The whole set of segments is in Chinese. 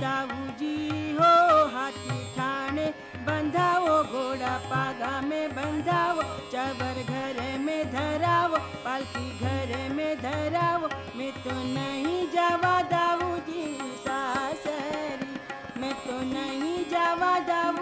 दाऊ जी हो हाथी ठाणे, बंधाओ घोड़ा पागा में बंधाओ, चबर घर में धराओ पालकी घर में धराओ, मैं तो नहीं जावा दाऊ जी सासरी, मैं तो नहीं जावा दाऊ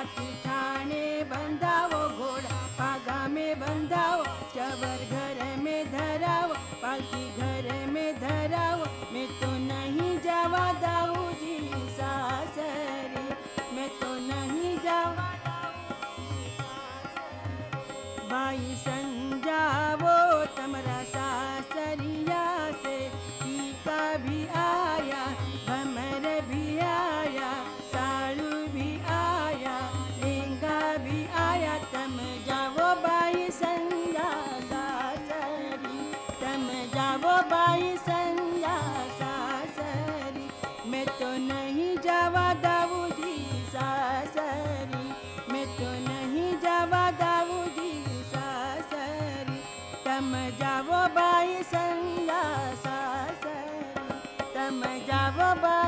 Rocky बा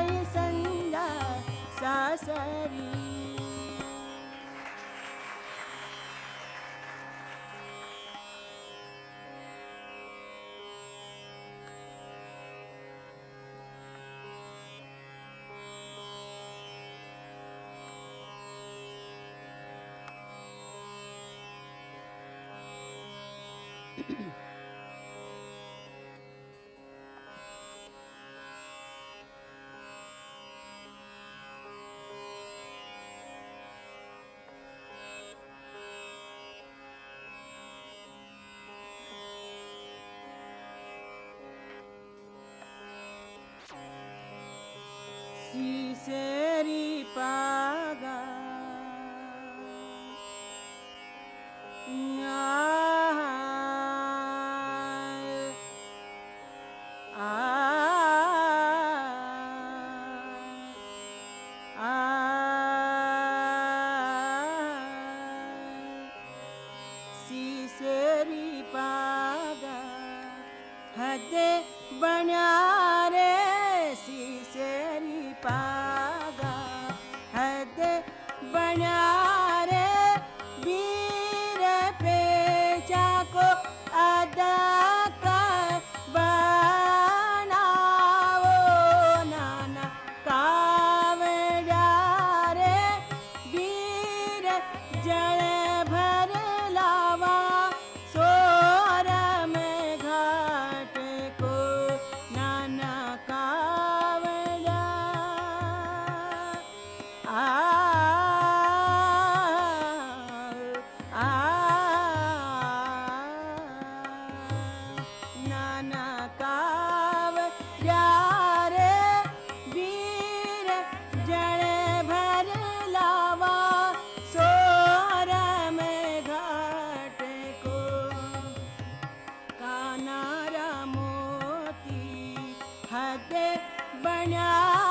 बनाया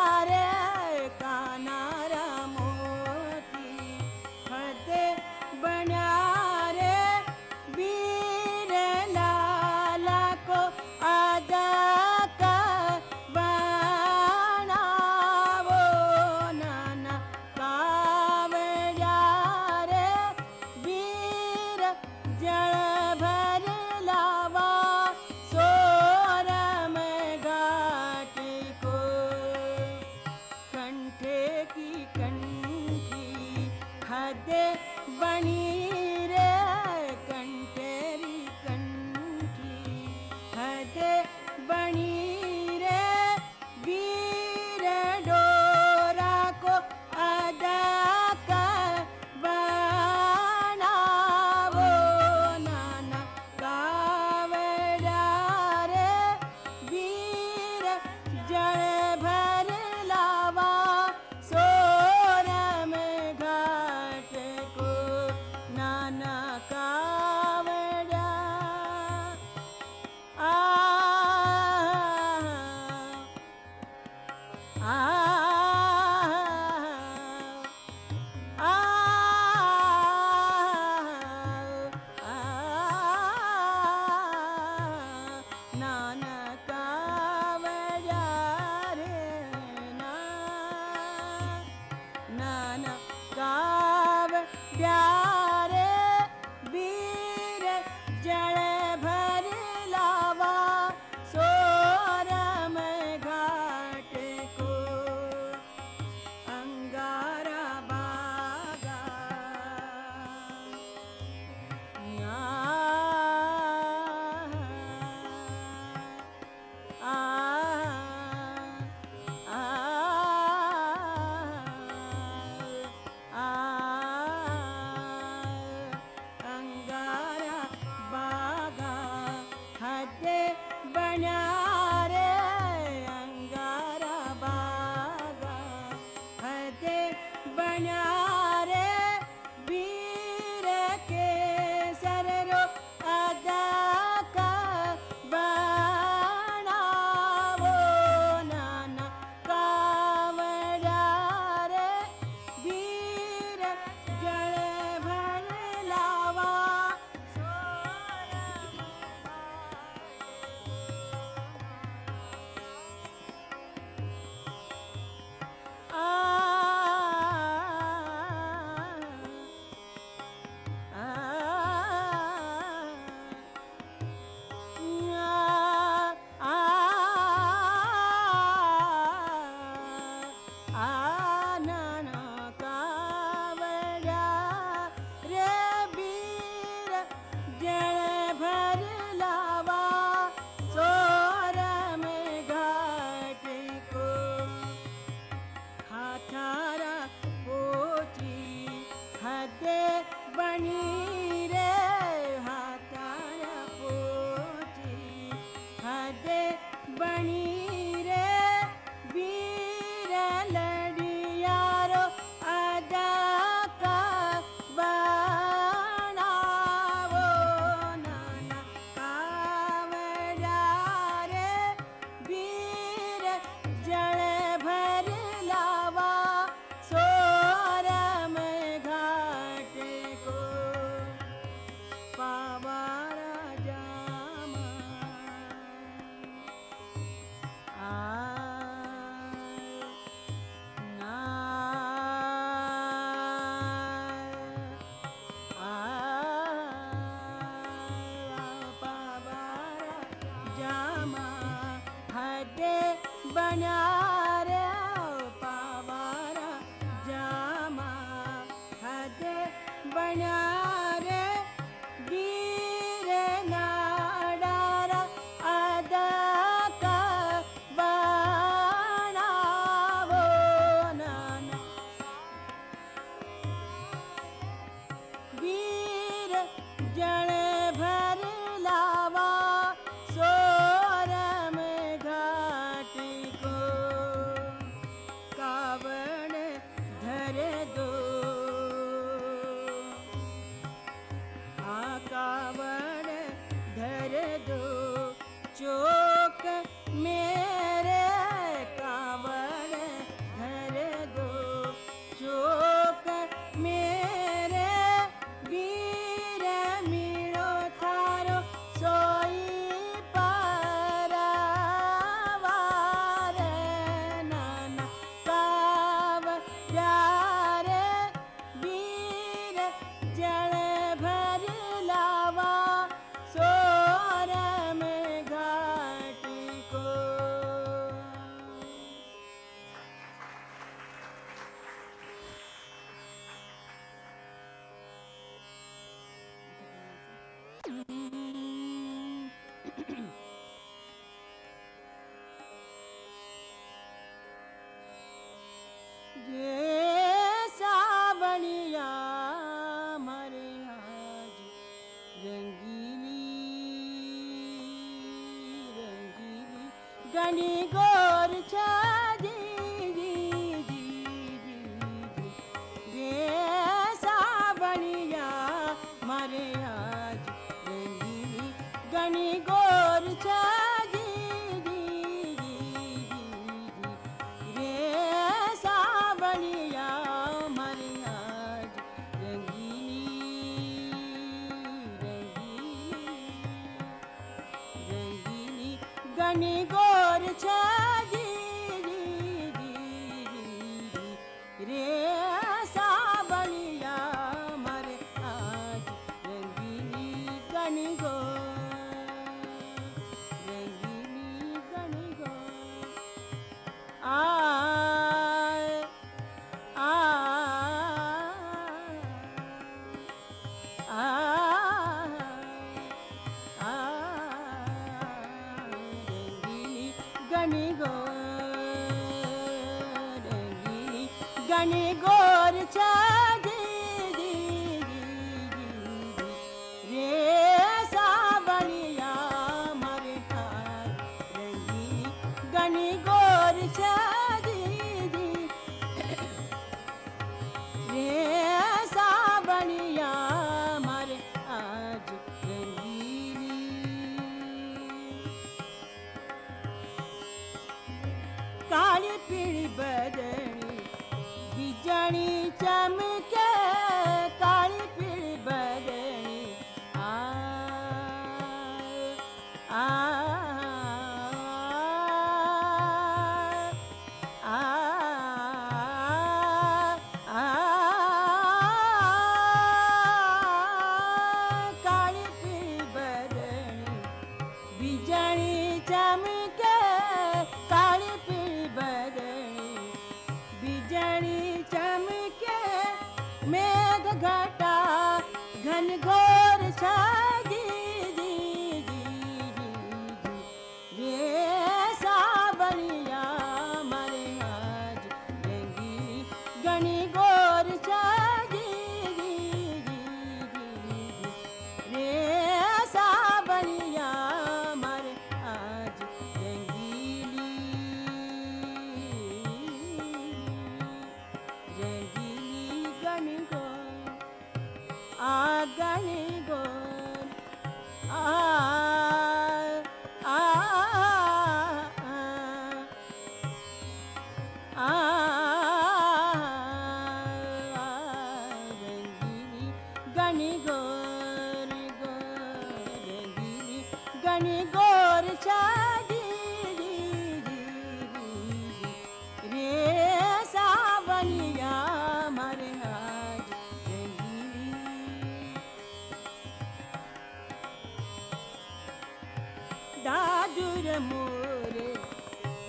मधुर मोरे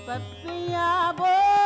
पपिया बोल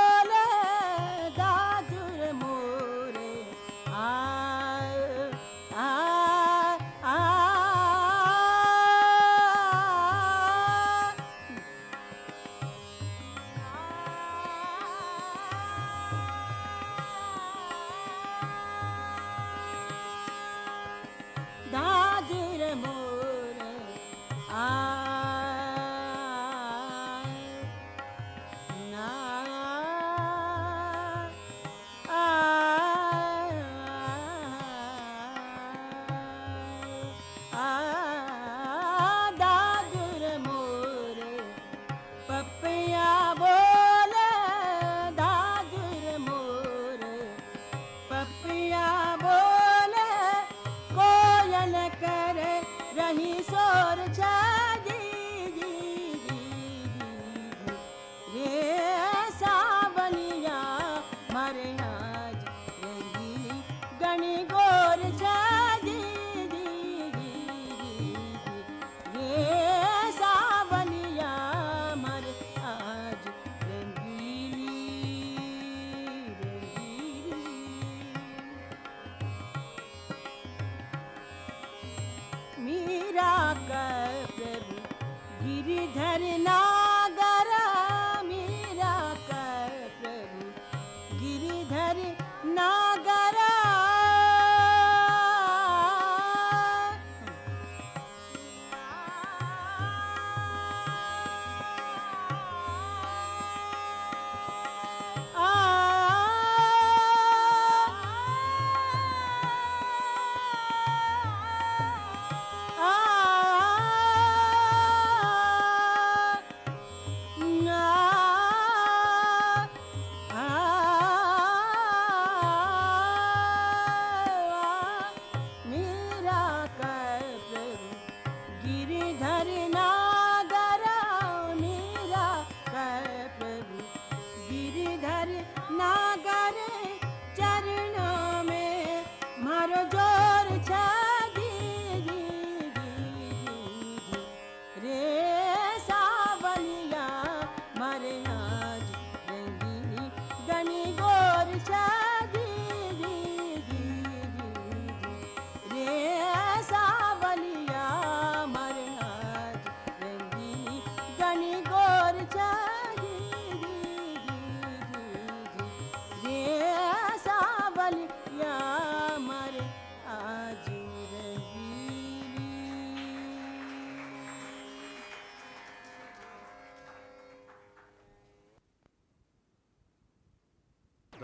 गिरिधरना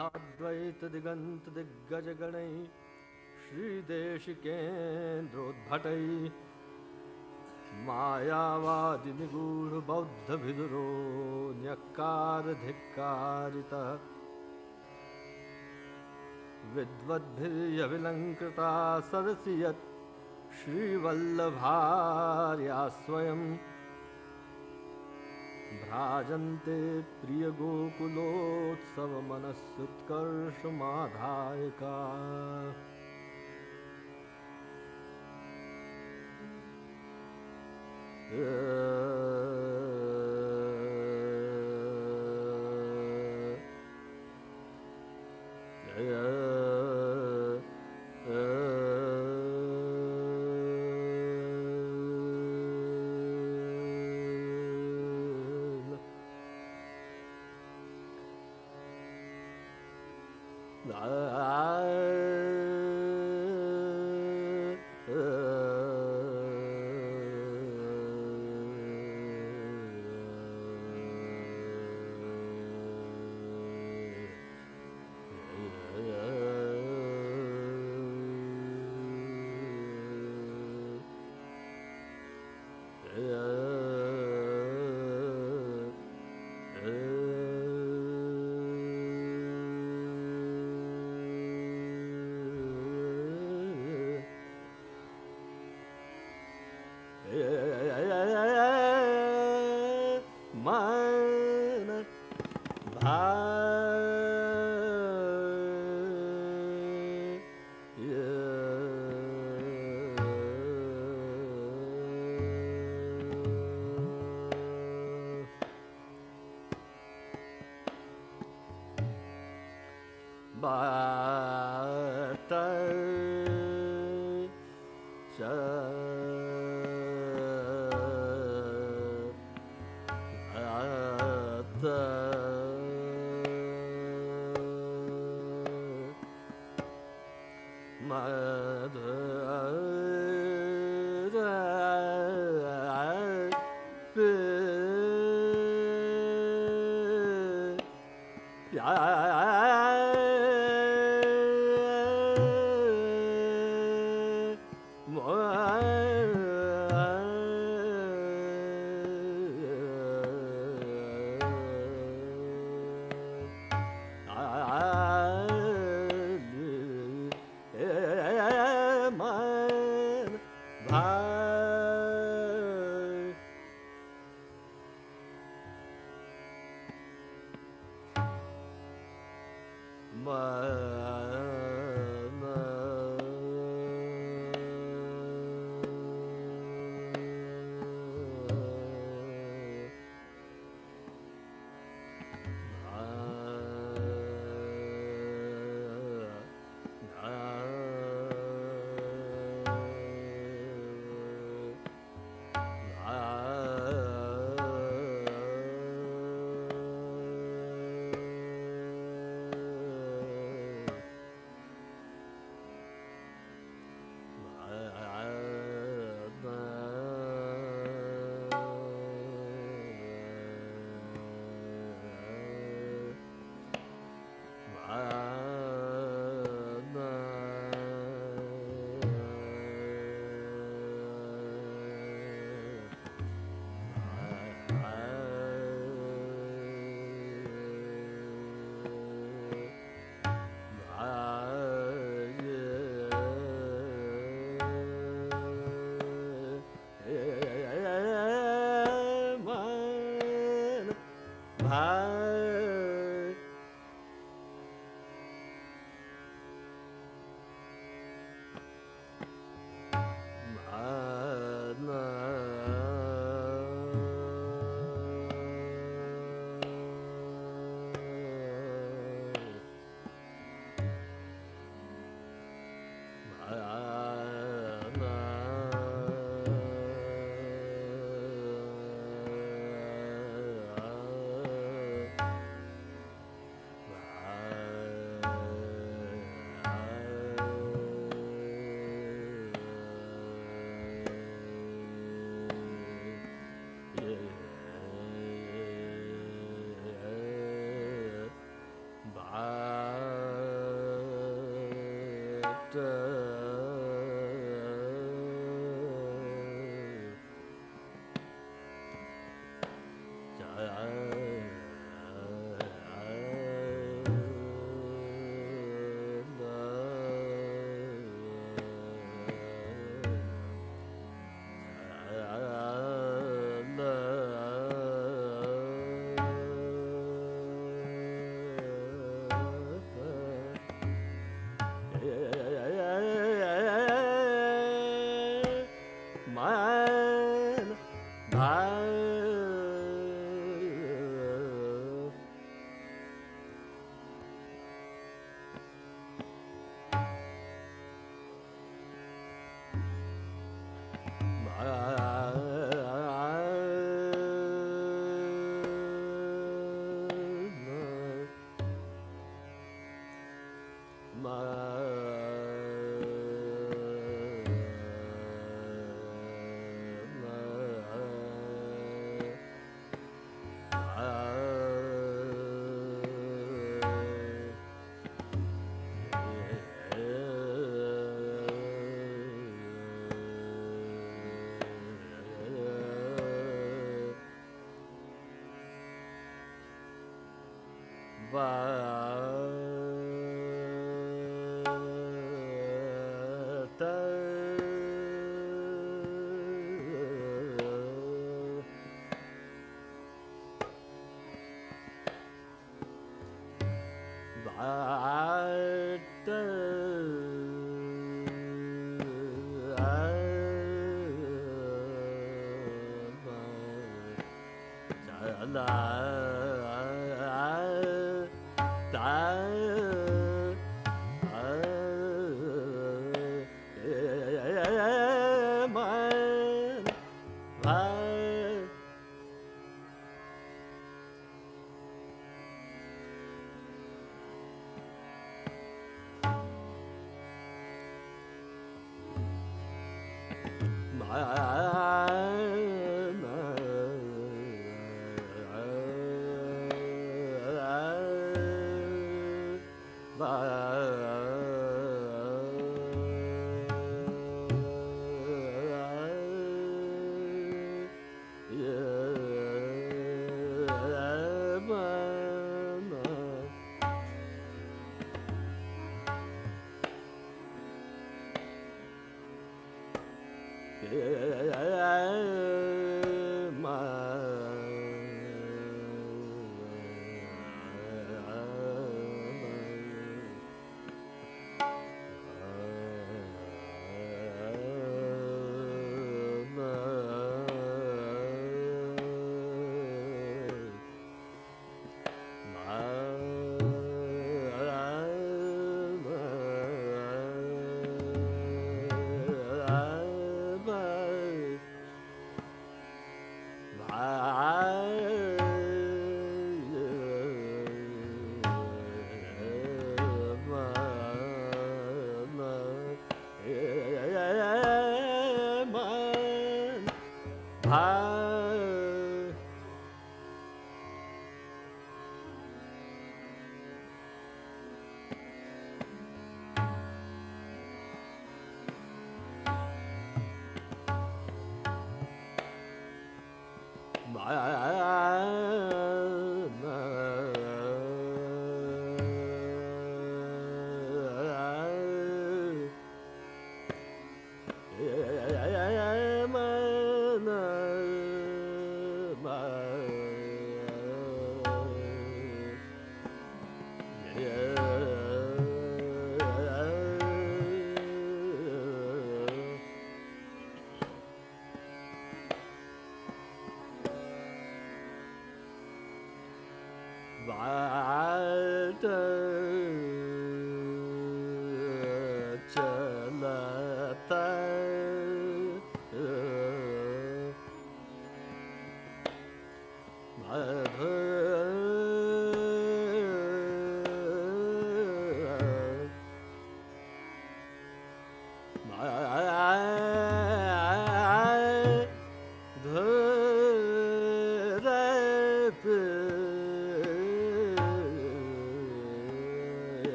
साद्वैतदिगन्तदिग्गजगणैः श्रीदेशिकेन्द्रोद्भटैः मायावादिनिगूढबौद्धभिदुरो न्यक्कारधिक्कारितः विद्वद्भिर्यविलङ्कृता सरसि यत् श्रीवल्लभार्या स्वयम् भ्राजन्ते प्रियगोकुलोत्सवमनस्युत्कर्षमाधायका yeah, yeah. 么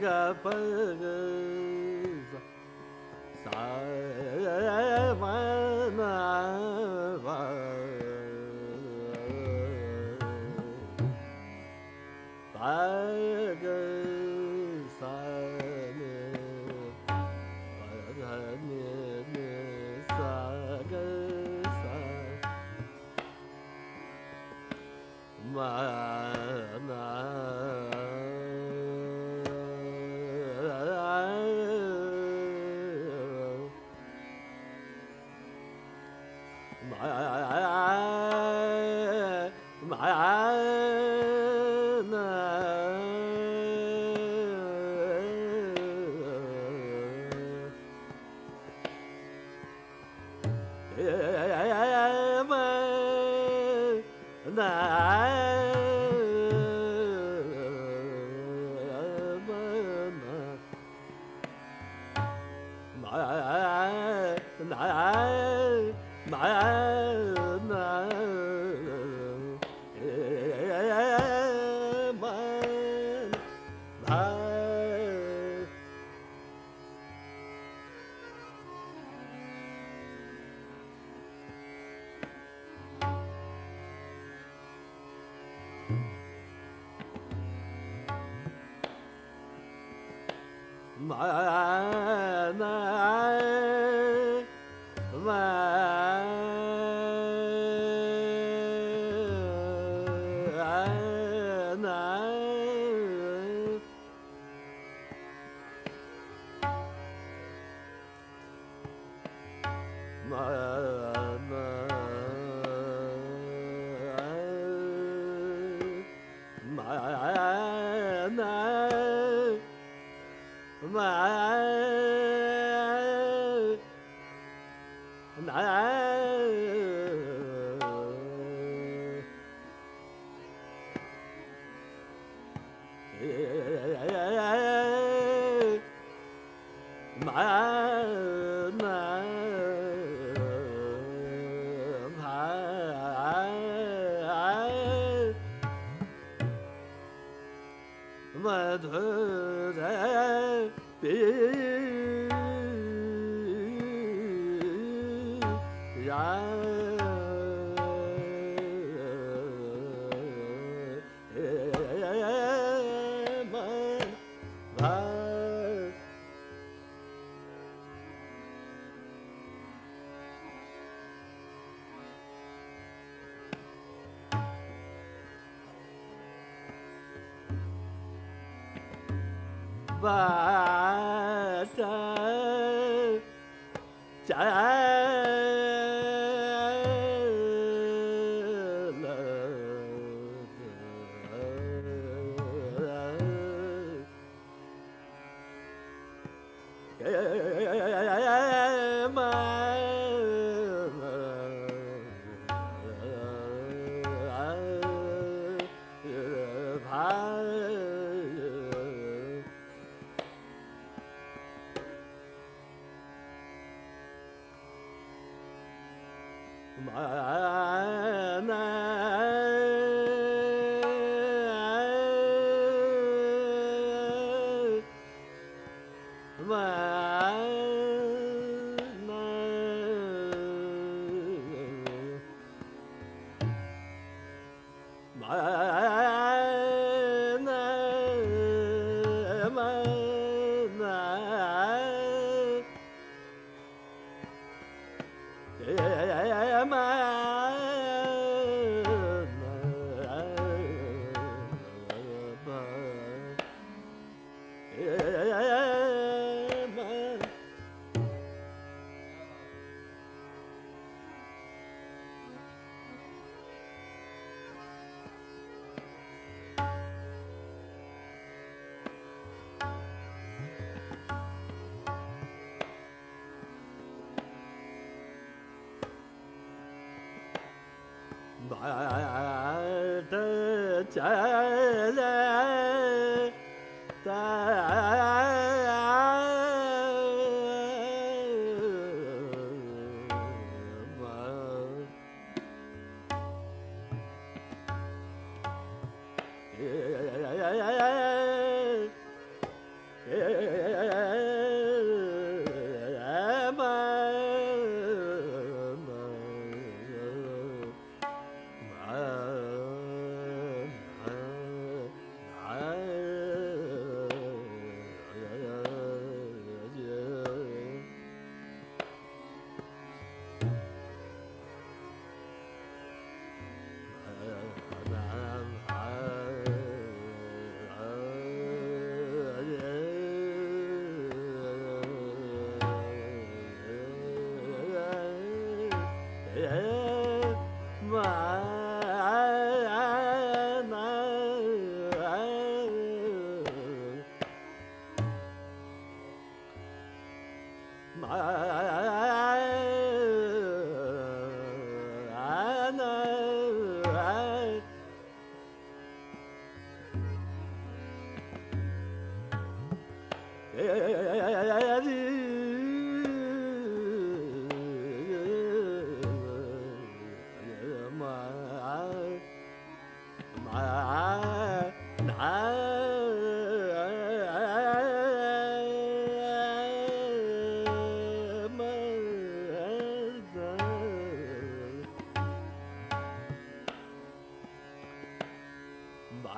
ga pa uh, estava 哎哎哎哎，这家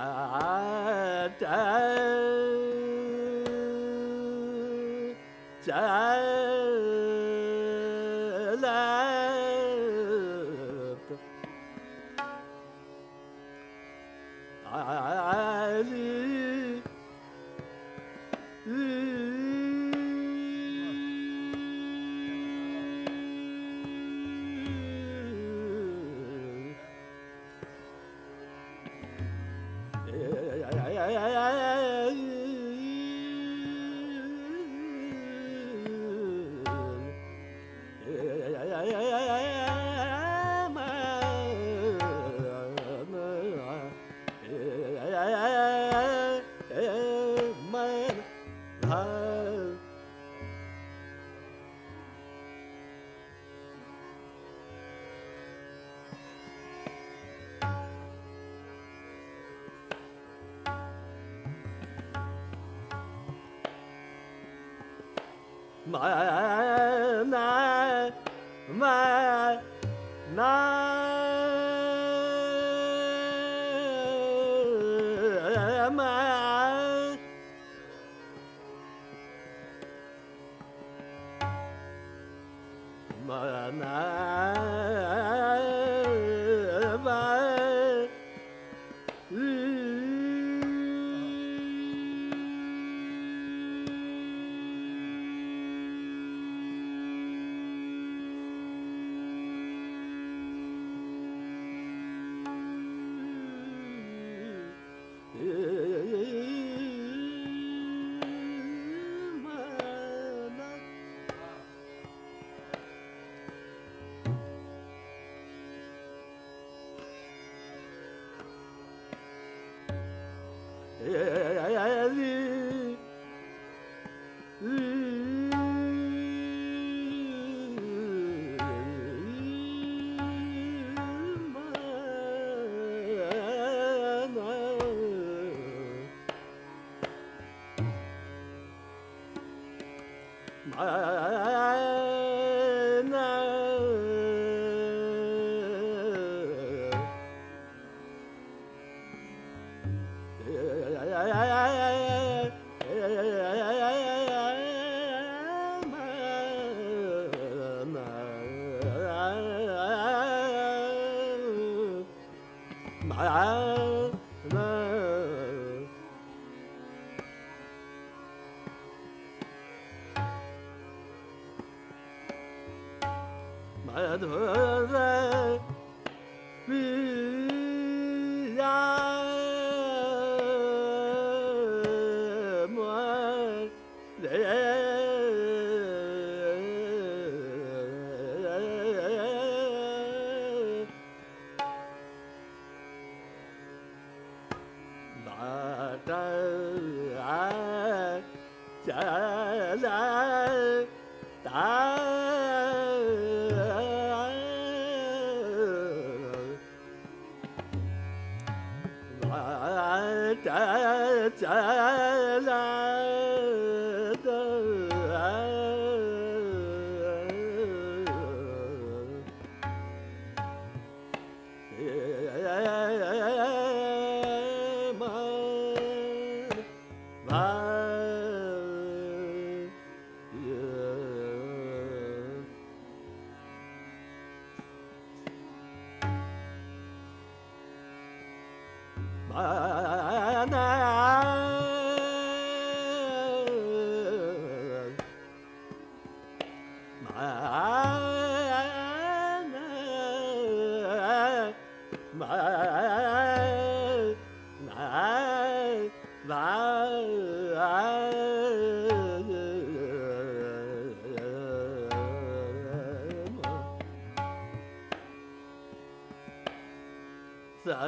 Ah, da. I. jeg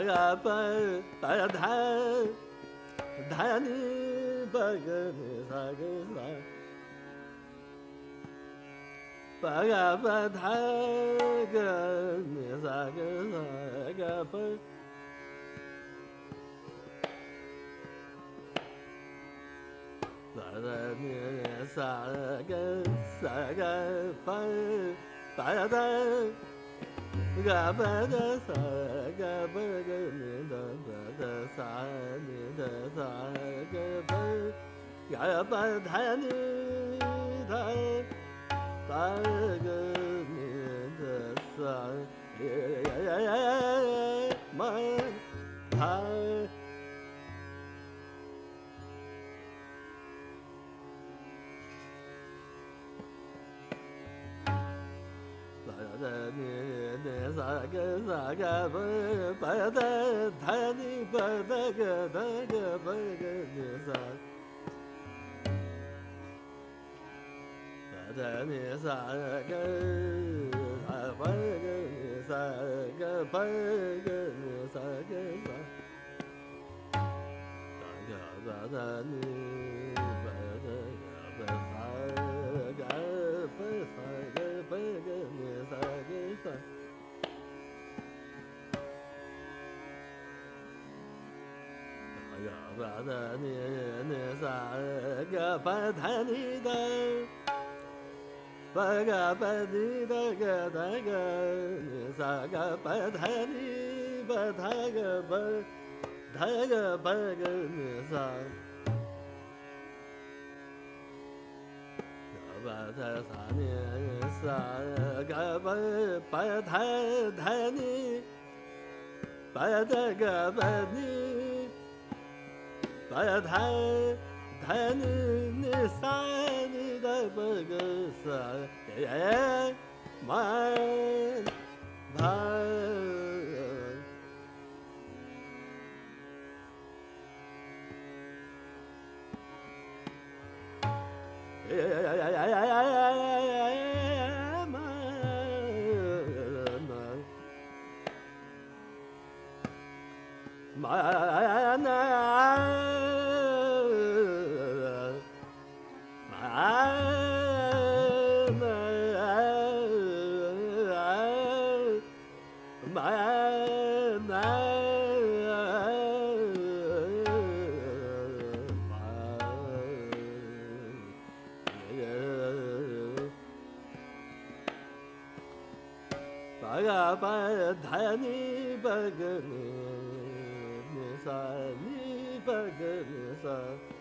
三个本白谈，谈你八个你三个三，八个本谈个你三个三个本。三个你三个三个本白谈。个白俺办的啥？俺办个你的啥？你的啥？俺办，俺办他的，他办个你的啥？哎呀呀呀！没他，老在你。的萨克萨克巴巴的达尼巴达格达格巴格的萨。萨尼萨格萨巴格尼萨格巴格尼萨格萨。萨格萨达尼。拜拜你你啥个白太你的白个白的个那个你啥个白太你白太个白太个白个个你啥白太啥你啥个白白太太你白个白你 धन धन निसान दबग धनि दर्बा मा धनि वर्गानि सा।